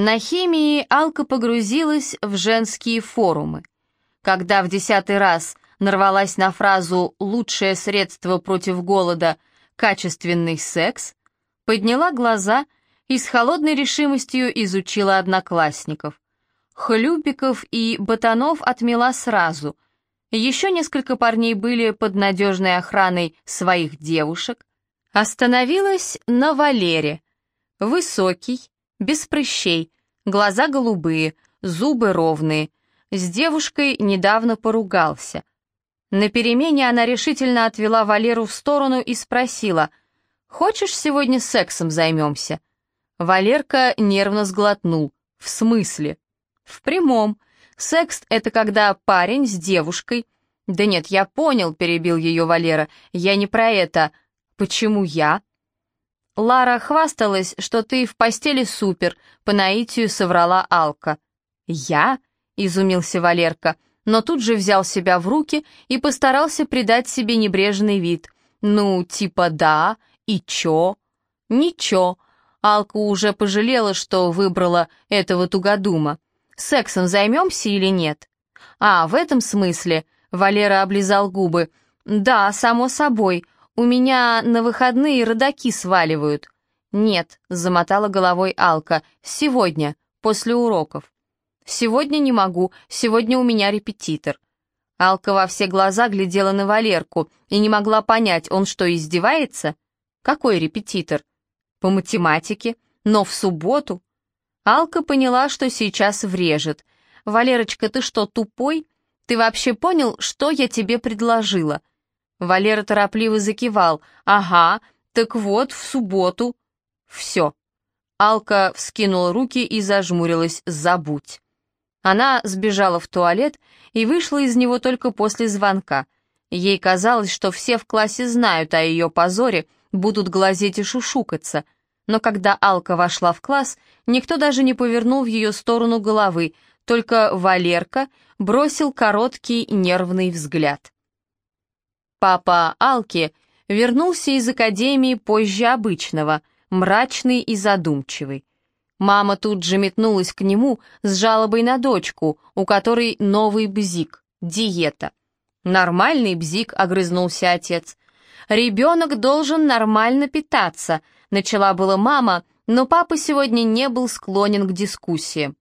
На химии Алка погрузилась в женские форумы. Когда в десятый раз нарвалась на фразу «лучшее средство против голода – качественный секс», подняла глаза и с холодной решимостью изучила одноклассников. Хлюпиков и ботанов отмела сразу. Еще несколько парней были под надежной охраной своих девушек. Остановилась на Валере. Высокий, без прыщей, глаза голубые, зубы ровные. С девушкой недавно поругался. На перемене она решительно отвела Валеру в сторону и спросила, «Хочешь, сегодня сексом займемся?» Валерка нервно сглотнул. «В смысле?» «В прямом. Секс — это когда парень с девушкой...» «Да нет, я понял», — перебил ее Валера. «Я не про это. Почему я?» Лара хвасталась, что ты в постели супер, по наитию соврала Алка. Я? изумился Валерка, но тут же взял себя в руки и постарался придать себе небрежный вид. Ну, типа да, и чё? Ничего. Алка уже пожалела, что выбрала этого тугодума. Сексом займемся или нет? А, в этом смысле, Валера облизал губы. Да, само собой, у меня на выходные родаки сваливают». «Нет», — замотала головой Алка, — «сегодня, после уроков». «Сегодня не могу, сегодня у меня репетитор». Алка во все глаза глядела на Валерку и не могла понять, он что, издевается? «Какой репетитор?» «По математике, но в субботу». Алка поняла, что сейчас врежет. «Валерочка, ты что, тупой? Ты вообще понял, что я тебе предложила?» Валера торопливо закивал. «Ага, так вот, в субботу». «Все». Алка вскинула руки и зажмурилась. «Забудь». Она сбежала в туалет и вышла из него только после звонка. Ей казалось, что все в классе знают о ее позоре, будут глазеть и шушукаться. Но когда Алка вошла в класс, никто даже не повернул в ее сторону головы, только Валерка бросил короткий нервный взгляд. Папа Алки вернулся из академии позже обычного, мрачный и задумчивый. Мама тут же метнулась к нему с жалобой на дочку, у которой новый бзик, диета. «Нормальный бзик», — огрызнулся отец. «Ребенок должен нормально питаться», — начала была мама, но папа сегодня не был склонен к дискуссиям.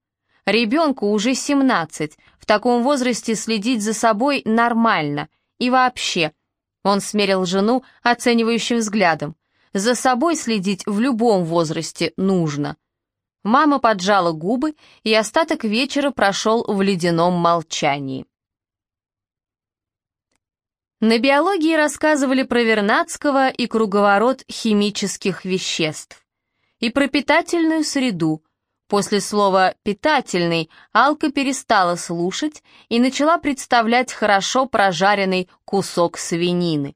Ребенку уже 17, в таком возрасте следить за собой нормально. И вообще, он смерил жену оценивающим взглядом. За собой следить в любом возрасте нужно. Мама поджала губы, и остаток вечера прошел в ледяном молчании. На биологии рассказывали про Вернадского и круговорот химических веществ, и про питательную среду, После слова «питательный» Алка перестала слушать и начала представлять хорошо прожаренный кусок свинины.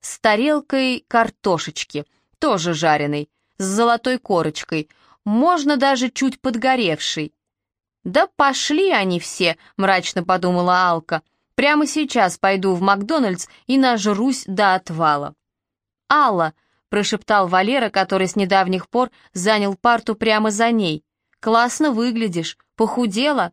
С тарелкой картошечки, тоже жареной, с золотой корочкой, можно даже чуть подгоревшей. «Да пошли они все», — мрачно подумала Алка. «Прямо сейчас пойду в Макдональдс и нажрусь до отвала». «Алла», — прошептал Валера, который с недавних пор занял парту прямо за ней. Классно выглядишь, похудела».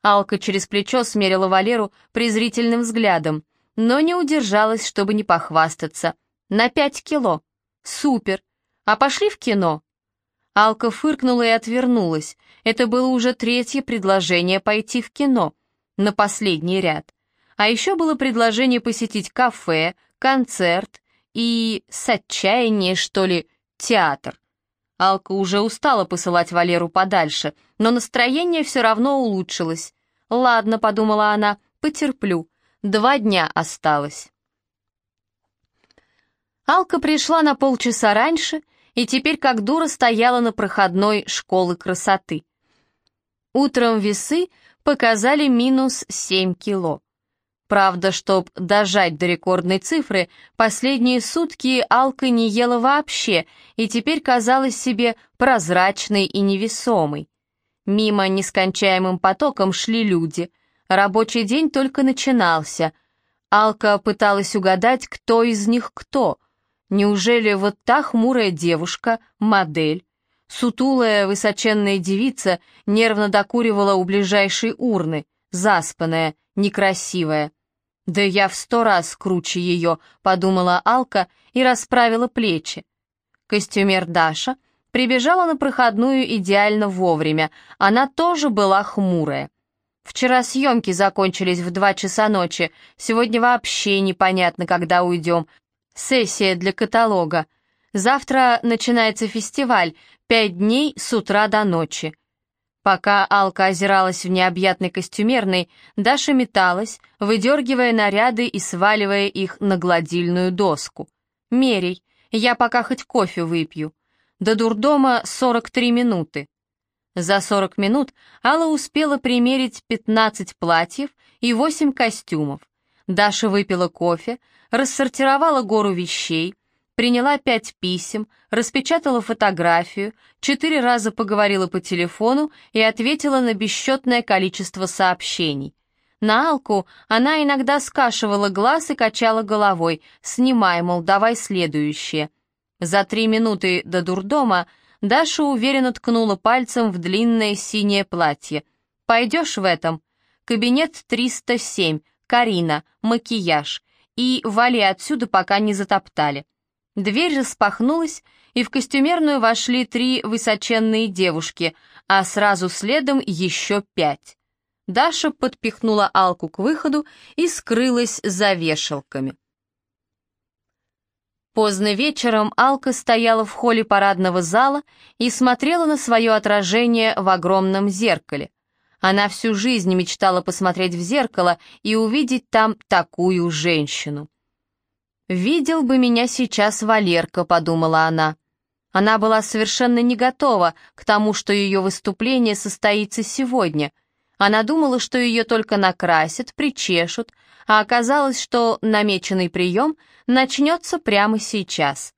Алка через плечо смерила Валеру презрительным взглядом, но не удержалась, чтобы не похвастаться. «На пять кило. Супер. А пошли в кино?» Алка фыркнула и отвернулась. Это было уже третье предложение пойти в кино, на последний ряд. А еще было предложение посетить кафе, концерт и, с отчаяния, что ли, театр. Алка уже устала посылать Валеру подальше, но настроение все равно улучшилось. «Ладно», — подумала она, — «потерплю. Два дня осталось». Алка пришла на полчаса раньше и теперь как дура стояла на проходной школы красоты. Утром весы показали минус 7 кило. Правда, чтоб дожать до рекордной цифры, последние сутки Алка не ела вообще и теперь казалась себе прозрачной и невесомой. Мимо нескончаемым потоком шли люди. Рабочий день только начинался. Алка пыталась угадать, кто из них кто. Неужели вот та хмурая девушка, модель? Сутулая, высоченная девица нервно докуривала у ближайшей урны, заспанная, некрасивая. «Да я в сто раз круче ее», — подумала Алка и расправила плечи. Костюмер Даша прибежала на проходную идеально вовремя, она тоже была хмурая. Вчера съемки закончились в два часа ночи, сегодня вообще непонятно, когда уйдем. Сессия для каталога. Завтра начинается фестиваль, пять дней с утра до ночи. Пока Алка озиралась в необъятной костюмерной, Даша металась, выдергивая наряды и сваливая их на гладильную доску. «Мерей, я пока хоть кофе выпью. До дурдома 43 минуты». За 40 минут Алла успела примерить 15 платьев и 8 костюмов. Даша выпила кофе, рассортировала гору вещей, приняла пять писем, распечатала фотографию, четыре раза поговорила по телефону и ответила на бесчетное количество сообщений. На Алку она иногда скашивала глаз и качала головой, снимай, мол, давай следующее. За три минуты до дурдома Даша уверенно ткнула пальцем в длинное синее платье. «Пойдешь в этом?» «Кабинет 307, Карина, макияж. И вали отсюда, пока не затоптали». Дверь распахнулась, и в костюмерную вошли три высоченные девушки, а сразу следом еще пять. Даша подпихнула Алку к выходу и скрылась за вешалками. Поздно вечером Алка стояла в холле парадного зала и смотрела на свое отражение в огромном зеркале. Она всю жизнь мечтала посмотреть в зеркало и увидеть там такую женщину. «Видел бы меня сейчас Валерка», — подумала она. Она была совершенно не готова к тому, что ее выступление состоится сегодня. Она думала, что ее только накрасят, причешут, а оказалось, что намеченный прием начнется прямо сейчас.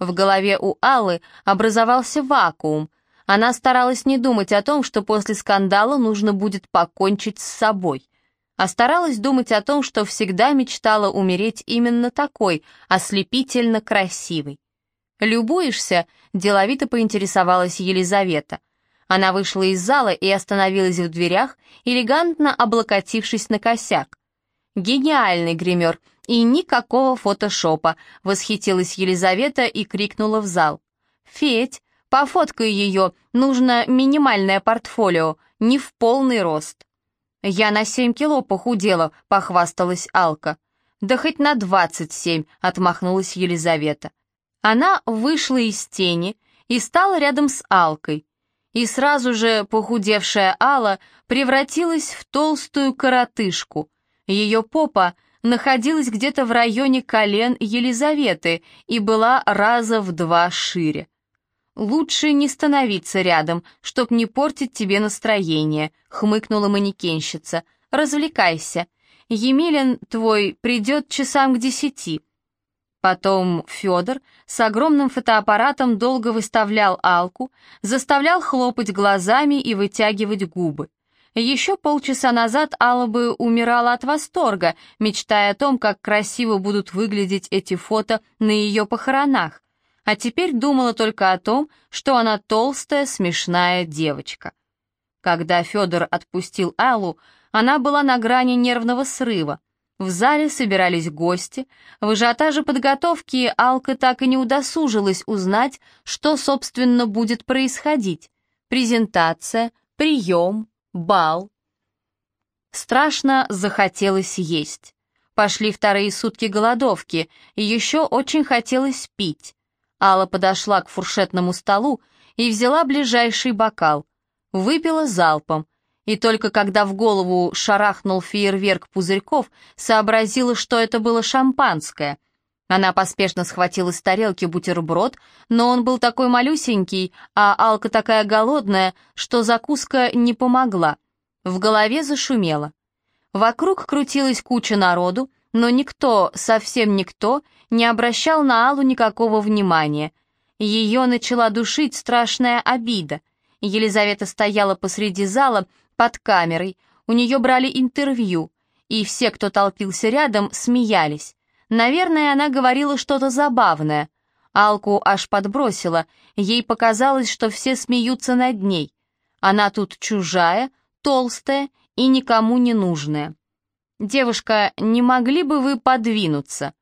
В голове у Аллы образовался вакуум. Она старалась не думать о том, что после скандала нужно будет покончить с собой а старалась думать о том, что всегда мечтала умереть именно такой, ослепительно красивой. «Любуешься?» — деловито поинтересовалась Елизавета. Она вышла из зала и остановилась в дверях, элегантно облокотившись на косяк. «Гениальный гример, и никакого фотошопа!» — восхитилась Елизавета и крикнула в зал. «Федь, пофоткай ее, нужно минимальное портфолио, не в полный рост». «Я на семь кило похудела», — похвасталась Алка. «Да хоть на двадцать семь», — отмахнулась Елизавета. Она вышла из тени и стала рядом с Алкой. И сразу же похудевшая Алла превратилась в толстую коротышку. Ее попа находилась где-то в районе колен Елизаветы и была раза в два шире. «Лучше не становиться рядом, чтоб не портить тебе настроение», — хмыкнула манекенщица. «Развлекайся. Емелин твой придет часам к десяти». Потом Федор с огромным фотоаппаратом долго выставлял Алку, заставлял хлопать глазами и вытягивать губы. Еще полчаса назад Алла бы умирала от восторга, мечтая о том, как красиво будут выглядеть эти фото на ее похоронах а теперь думала только о том, что она толстая, смешная девочка. Когда Федор отпустил Аллу, она была на грани нервного срыва. В зале собирались гости, в ажиотаже подготовки Алка так и не удосужилась узнать, что, собственно, будет происходить. Презентация, прием, бал. Страшно захотелось есть. Пошли вторые сутки голодовки, и еще очень хотелось пить. Алла подошла к фуршетному столу и взяла ближайший бокал. Выпила залпом, и только когда в голову шарахнул фейерверк пузырьков, сообразила, что это было шампанское. Она поспешно схватила с тарелки бутерброд, но он был такой малюсенький, а Алка такая голодная, что закуска не помогла. В голове зашумело. Вокруг крутилась куча народу, но никто, совсем никто, не обращал на Аллу никакого внимания. Ее начала душить страшная обида. Елизавета стояла посреди зала под камерой, у нее брали интервью, и все, кто толпился рядом, смеялись. Наверное, она говорила что-то забавное. Алку аж подбросила, ей показалось, что все смеются над ней. Она тут чужая, толстая и никому не нужная. «Девушка, не могли бы вы подвинуться?»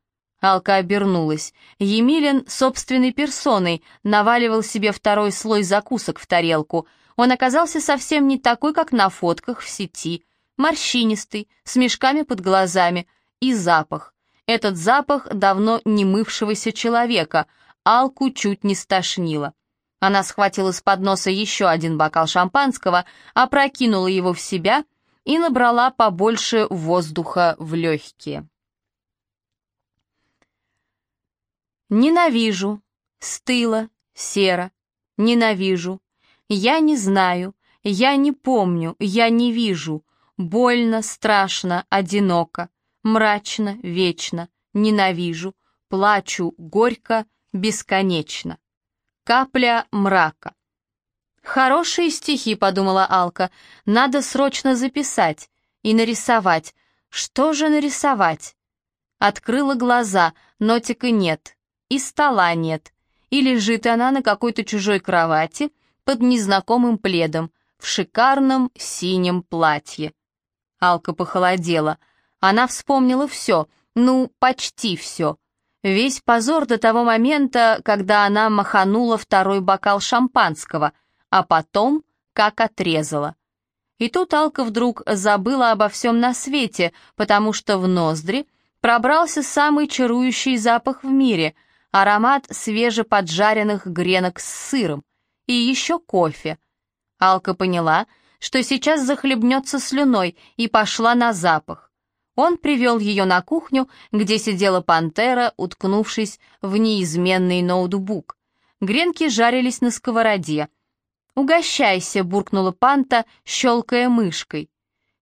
Алка обернулась. Емелин собственной персоной наваливал себе второй слой закусок в тарелку. Он оказался совсем не такой, как на фотках в сети. Морщинистый, с мешками под глазами. И запах. Этот запах давно не мывшегося человека — Алку чуть не стошнило. Она схватила с подноса еще один бокал шампанского, опрокинула его в себя и набрала побольше воздуха в легкие. Ненавижу, стыло, серо, ненавижу. Я не знаю, я не помню, я не вижу. Больно, страшно, одиноко, мрачно, вечно, ненавижу. Плачу, горько, бесконечно. Капля мрака. «Хорошие стихи», — подумала Алка, — «надо срочно записать и нарисовать. Что же нарисовать?» Открыла глаза, нотика нет, и стола нет, и лежит она на какой-то чужой кровати под незнакомым пледом в шикарном синем платье. Алка похолодела. Она вспомнила все, ну, почти все. Весь позор до того момента, когда она маханула второй бокал шампанского, а потом как отрезала. И тут Алка вдруг забыла обо всем на свете, потому что в ноздри пробрался самый чарующий запах в мире — аромат свежеподжаренных гренок с сыром и еще кофе. Алка поняла, что сейчас захлебнется слюной и пошла на запах. Он привел ее на кухню, где сидела пантера, уткнувшись в неизменный ноутбук. Гренки жарились на сковороде. «Угощайся», — буркнула панта, щелкая мышкой.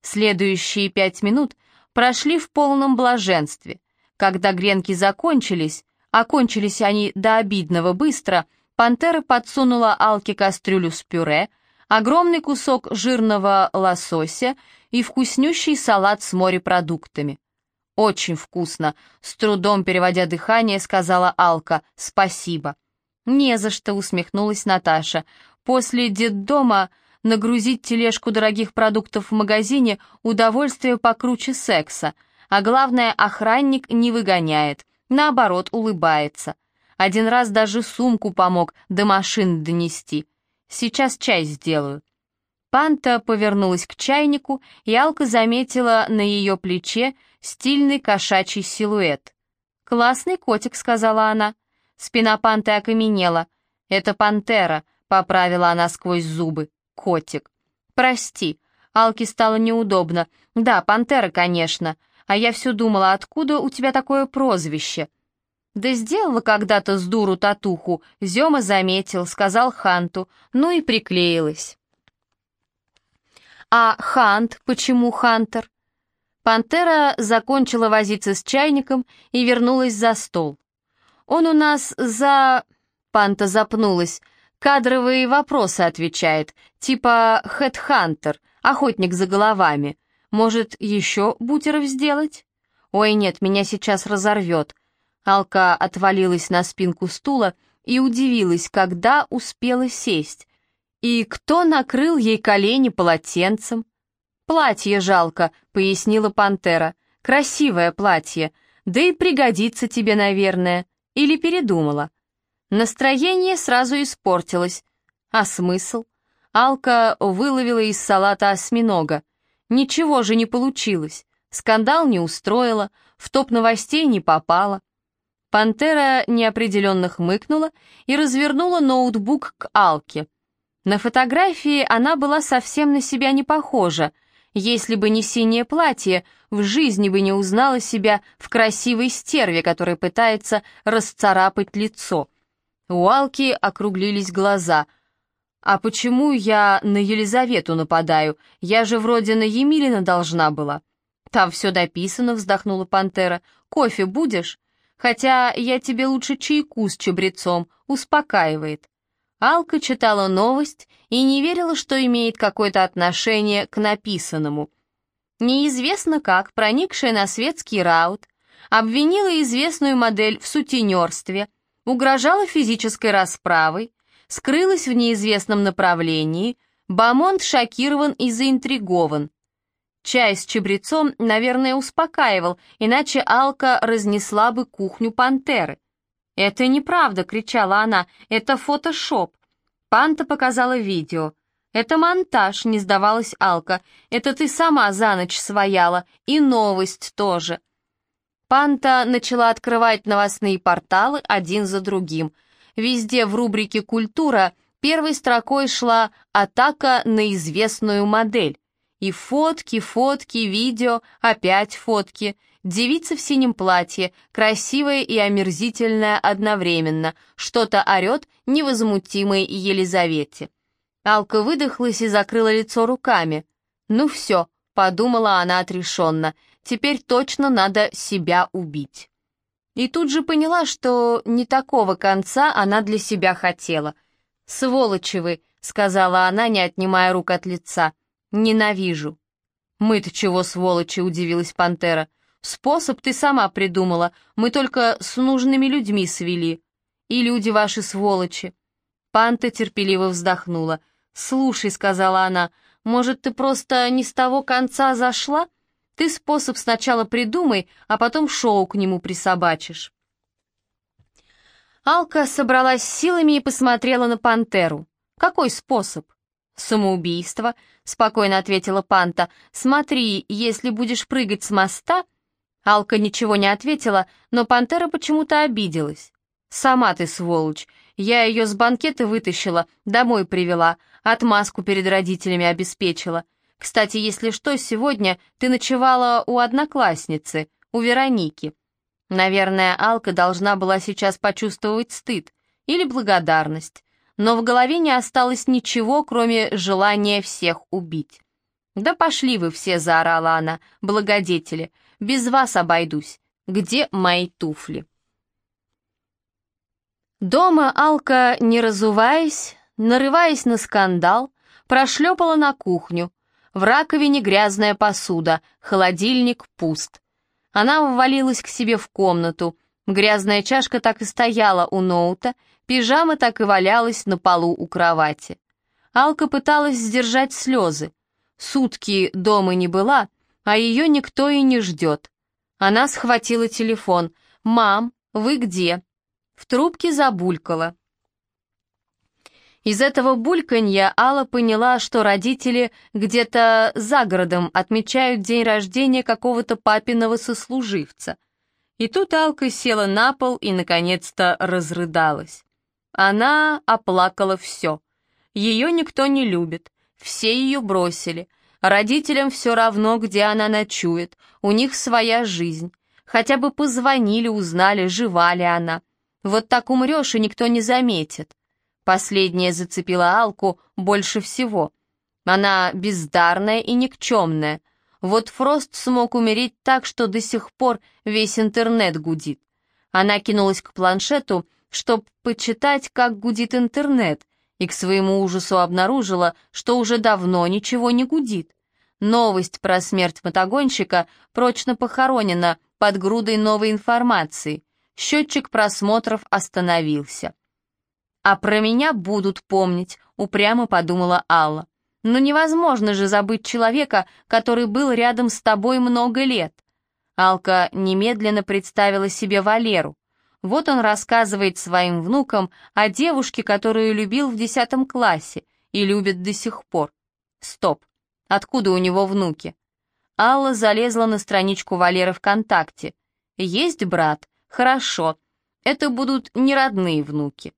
Следующие пять минут прошли в полном блаженстве. Когда гренки закончились, а кончились они до обидного быстро, пантера подсунула Алке кастрюлю с пюре, огромный кусок жирного лосося и вкуснющий салат с морепродуктами. «Очень вкусно», — с трудом переводя дыхание, сказала Алка. «Спасибо». «Не за что», — усмехнулась Наташа. «После детдома нагрузить тележку дорогих продуктов в магазине — удовольствие покруче секса, а главное, охранник не выгоняет, наоборот, улыбается. Один раз даже сумку помог до машины донести. Сейчас чай сделаю». Панта повернулась к чайнику, и Алка заметила на ее плече стильный кошачий силуэт. «Классный котик», — сказала она. Спина панты окаменела. «Это пантера», — поправила она сквозь зубы. «Котик». «Прости». Алке стало неудобно. «Да, пантера, конечно. А я все думала, откуда у тебя такое прозвище?» «Да сделала когда-то с дуру татуху», — Зема заметил, сказал Ханту, ну и приклеилась. А Хант, почему Хантер? Пантера закончила возиться с чайником и вернулась за стол. Он у нас за... Панта запнулась. Кадровые вопросы отвечает, типа хедхантер, охотник за головами. Может, еще бутеров сделать? Ой, нет, меня сейчас разорвет. Алка отвалилась на спинку стула и удивилась, когда успела сесть. «И кто накрыл ей колени полотенцем?» «Платье жалко», — пояснила пантера. «Красивое платье. Да и пригодится тебе, наверное. Или передумала?» Настроение сразу испортилось. А смысл? Алка выловила из салата осьминога. Ничего же не получилось. Скандал не устроила, в топ новостей не попала. Пантера неопределенно хмыкнула и развернула ноутбук к Алке. На фотографии она была совсем на себя не похожа. Если бы не синее платье, в жизни бы не узнала себя в красивой стерве, которая пытается расцарапать лицо. У Алки округлились глаза. «А почему я на Елизавету нападаю? Я же вроде на Емелина должна была». «Там все дописано», — вздохнула пантера. «Кофе будешь? Хотя я тебе лучше чайку с чабрецом, успокаивает». Алка читала новость и не верила, что имеет какое-то отношение к написанному. Неизвестно как, проникшая на светский раут, обвинила известную модель в сутенерстве, угрожала физической расправой, скрылась в неизвестном направлении, Бамонт шокирован и заинтригован. Чай с чабрецом, наверное, успокаивал, иначе Алка разнесла бы кухню пантеры. «Это неправда!» — кричала она. «Это фотошоп!» Панта показала видео. «Это монтаж», — не сдавалась Алка. «Это ты сама за ночь свояла. И новость тоже». Панта начала открывать новостные порталы один за другим. Везде в рубрике «Культура» первой строкой шла «Атака на известную модель». И фотки, фотки, видео, опять фотки. Девица в синем платье, красивая и омерзительная одновременно, что-то орет невозмутимой Елизавете. Алка выдохлась и закрыла лицо руками. «Ну все», — подумала она отрешенно, — Теперь точно надо себя убить. И тут же поняла, что не такого конца она для себя хотела. «Сволочи вы», — сказала она, не отнимая рук от лица. «Ненавижу». «Мы-то чего, сволочи?» — удивилась пантера. «Способ ты сама придумала, мы только с нужными людьми свели. И люди ваши сволочи». Панта терпеливо вздохнула. «Слушай», — сказала она, — «может, ты просто не с того конца зашла?» Ты способ сначала придумай, а потом шоу к нему присобачишь». Алка собралась силами и посмотрела на пантеру. «Какой способ?» «Самоубийство», — спокойно ответила Панта. «Смотри, если будешь прыгать с моста...» Алка ничего не ответила, но пантера почему-то обиделась. «Сама ты сволочь. Я ее с банкета вытащила, домой привела, отмазку перед родителями обеспечила. Кстати, если что, сегодня ты ночевала у одноклассницы, у Вероники. Наверное, Алка должна была сейчас почувствовать стыд или благодарность, но в голове не осталось ничего, кроме желания всех убить. «Да пошли вы все!» — заорала она, благодетели. «Без вас обойдусь. Где мои туфли?» Дома Алка, не разуваясь, нарываясь на скандал, прошлепала на кухню, в раковине грязная посуда, холодильник пуст. Она ввалилась к себе в комнату. Грязная чашка так и стояла у ноута, пижама так и валялась на полу у кровати. Алка пыталась сдержать слезы. Сутки дома не была, а ее никто и не ждет. Она схватила телефон. «Мам, вы где?» В трубке забулькала. Из этого бульканья Алла поняла, что родители где-то за городом отмечают день рождения какого-то папиного сослуживца. И тут Алка села на пол и, наконец-то, разрыдалась. Она оплакала все. Ее никто не любит, все ее бросили. Родителям все равно, где она ночует, у них своя жизнь. Хотя бы позвонили, узнали, жива ли она. Вот так умрешь, и никто не заметит. Последняя зацепила Алку больше всего. Она бездарная и никчемная. Вот Фрост смог умереть так, что до сих пор весь интернет гудит. Она кинулась к планшету, чтобы почитать, как гудит интернет, и к своему ужасу обнаружила, что уже давно ничего не гудит. Новость про смерть мотогонщика прочно похоронена под грудой новой информации. Счетчик просмотров остановился. «А про меня будут помнить», — упрямо подумала Алла. «Но невозможно же забыть человека, который был рядом с тобой много лет». Алка немедленно представила себе Валеру. Вот он рассказывает своим внукам о девушке, которую любил в десятом классе и любит до сих пор. Стоп, откуда у него внуки? Алла залезла на страничку Валеры ВКонтакте. Есть брат? Хорошо. Это будут не родные внуки.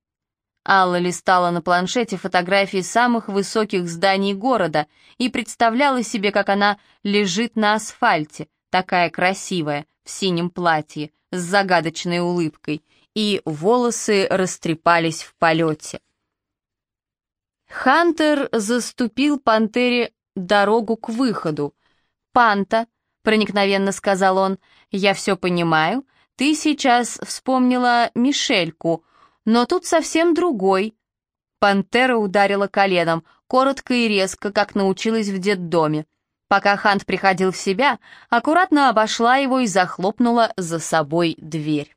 Алла листала на планшете фотографии самых высоких зданий города и представляла себе, как она лежит на асфальте, такая красивая, в синем платье, с загадочной улыбкой, и волосы растрепались в полете. Хантер заступил пантере дорогу к выходу. «Панта», — проникновенно сказал он, — «я все понимаю, ты сейчас вспомнила Мишельку», но тут совсем другой. Пантера ударила коленом, коротко и резко, как научилась в детдоме. Пока Хант приходил в себя, аккуратно обошла его и захлопнула за собой дверь.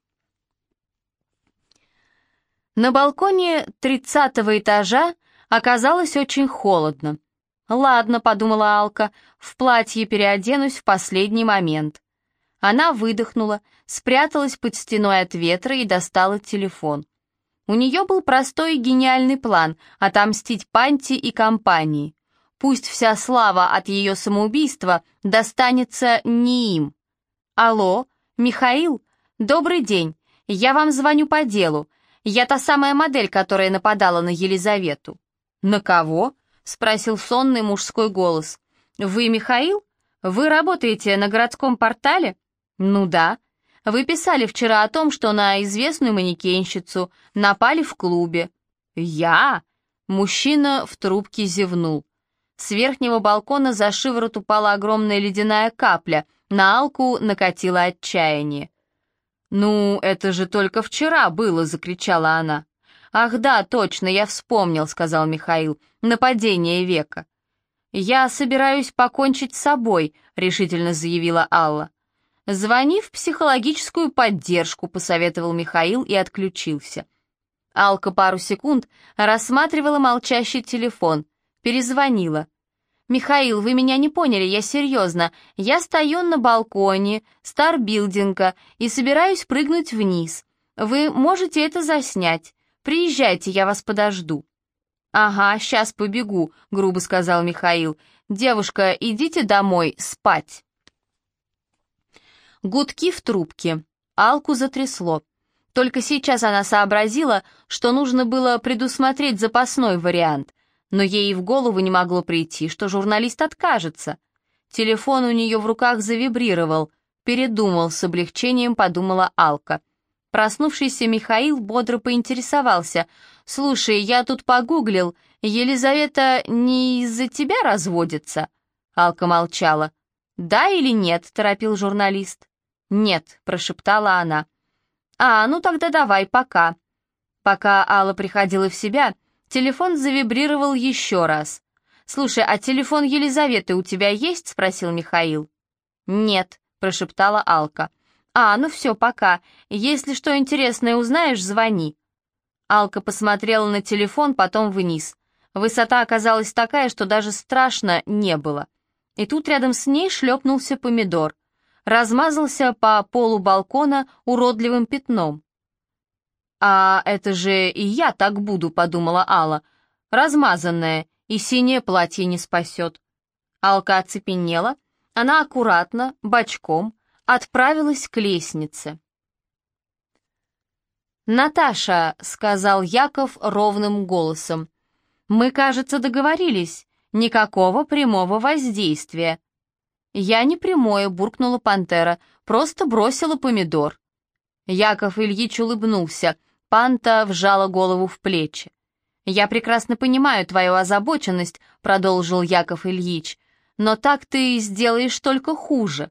На балконе тридцатого этажа оказалось очень холодно. «Ладно», — подумала Алка, — «в платье переоденусь в последний момент». Она выдохнула, спряталась под стеной от ветра и достала телефон. У нее был простой и гениальный план — отомстить Панти и компании. Пусть вся слава от ее самоубийства достанется не им. «Алло, Михаил? Добрый день. Я вам звоню по делу. Я та самая модель, которая нападала на Елизавету». «На кого?» — спросил сонный мужской голос. «Вы Михаил? Вы работаете на городском портале?» «Ну да. Вы писали вчера о том, что на известную манекенщицу напали в клубе». «Я?» Мужчина в трубке зевнул. С верхнего балкона за шиворот упала огромная ледяная капля, на Алку накатило отчаяние. «Ну, это же только вчера было!» — закричала она. «Ах да, точно, я вспомнил», — сказал Михаил. «Нападение века». «Я собираюсь покончить с собой», — решительно заявила Алла. «Звони в психологическую поддержку», — посоветовал Михаил и отключился. Алка пару секунд рассматривала молчащий телефон, перезвонила. «Михаил, вы меня не поняли, я серьезно. Я стою на балконе Старбилдинга и собираюсь прыгнуть вниз. Вы можете это заснять. Приезжайте, я вас подожду». «Ага, сейчас побегу», — грубо сказал Михаил. «Девушка, идите домой, спать». Гудки в трубке. Алку затрясло. Только сейчас она сообразила, что нужно было предусмотреть запасной вариант, но ей и в голову не могло прийти, что журналист откажется. Телефон у нее в руках завибрировал. Передумал, с облегчением подумала Алка. Проснувшийся Михаил бодро поинтересовался. «Слушай, я тут погуглил, Елизавета не из-за тебя разводится?» Алка молчала. «Да или нет?» — торопил журналист. «Нет», — прошептала она. «А, ну тогда давай, пока». Пока Алла приходила в себя, телефон завибрировал еще раз. «Слушай, а телефон Елизаветы у тебя есть?» — спросил Михаил. «Нет», — прошептала Алка. «А, ну все, пока. Если что интересное узнаешь, звони». Алка посмотрела на телефон, потом вниз. Высота оказалась такая, что даже страшно не было. И тут рядом с ней шлепнулся помидор. Размазался по полу балкона уродливым пятном. «А это же и я так буду», — подумала Алла. «Размазанное, и синее платье не спасет». Алка оцепенела, она аккуратно, бочком, отправилась к лестнице. «Наташа», — сказал Яков ровным голосом, — «мы, кажется, договорились. Никакого прямого воздействия». «Я не прямое», — буркнула пантера, — «просто бросила помидор». Яков Ильич улыбнулся, панта вжала голову в плечи. «Я прекрасно понимаю твою озабоченность», — продолжил Яков Ильич, «но так ты сделаешь только хуже.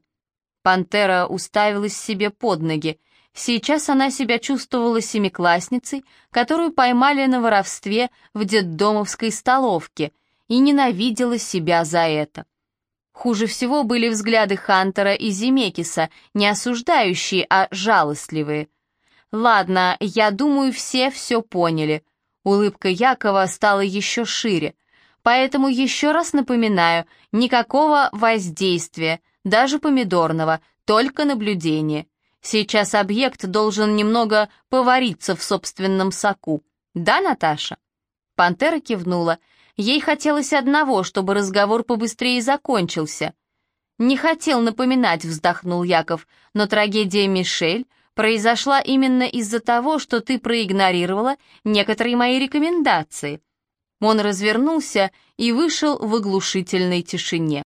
Пантера уставилась себе под ноги. Сейчас она себя чувствовала семиклассницей, которую поймали на воровстве в детдомовской столовке, и ненавидела себя за это. Хуже всего были взгляды Хантера и Зимекиса, не осуждающие, а жалостливые. «Ладно, я думаю, все все поняли». Улыбка Якова стала еще шире. «Поэтому еще раз напоминаю, никакого воздействия, даже помидорного, только наблюдение. Сейчас объект должен немного повариться в собственном соку. Да, Наташа?» Пантера кивнула. Ей хотелось одного, чтобы разговор побыстрее закончился. «Не хотел напоминать», — вздохнул Яков, «но трагедия Мишель произошла именно из-за того, что ты проигнорировала некоторые мои рекомендации». Он развернулся и вышел в оглушительной тишине.